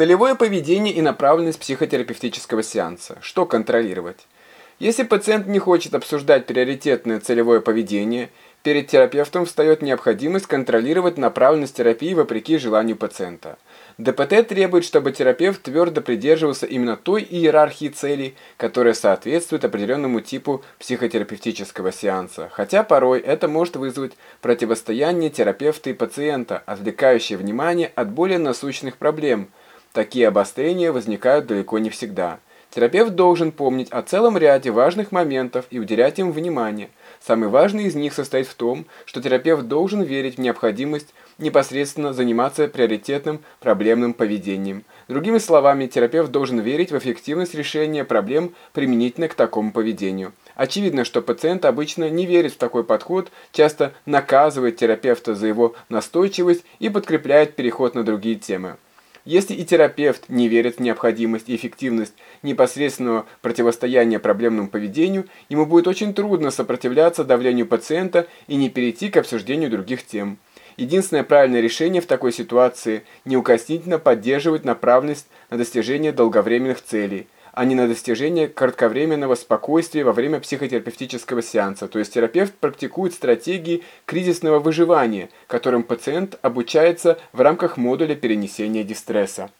Целевое поведение и направленность психотерапевтического сеанса. Что контролировать? Если пациент не хочет обсуждать приоритетное целевое поведение, перед терапевтом встает необходимость контролировать направленность терапии вопреки желанию пациента. ДПТ требует, чтобы терапевт твердо придерживался именно той иерархии целей, которая соответствует определенному типу психотерапевтического сеанса, хотя порой это может вызвать противостояние терапевта и пациента, отвлекающее внимание от более насущных проблем. Такие обострения возникают далеко не всегда. Терапевт должен помнить о целом ряде важных моментов и уделять им внимание. Самый важный из них состоит в том, что терапевт должен верить в необходимость непосредственно заниматься приоритетным проблемным поведением. Другими словами, терапевт должен верить в эффективность решения проблем применительно к такому поведению. Очевидно, что пациент обычно не верит в такой подход, часто наказывает терапевта за его настойчивость и подкрепляет переход на другие темы. Если и терапевт не верит в необходимость и эффективность непосредственного противостояния проблемному поведению, ему будет очень трудно сопротивляться давлению пациента и не перейти к обсуждению других тем. Единственное правильное решение в такой ситуации – неукоснительно поддерживать направленность на достижение долговременных целей – а не на достижение кратковременного спокойствия во время психотерапевтического сеанса. То есть терапевт практикует стратегии кризисного выживания, которым пациент обучается в рамках модуля перенесения дистресса.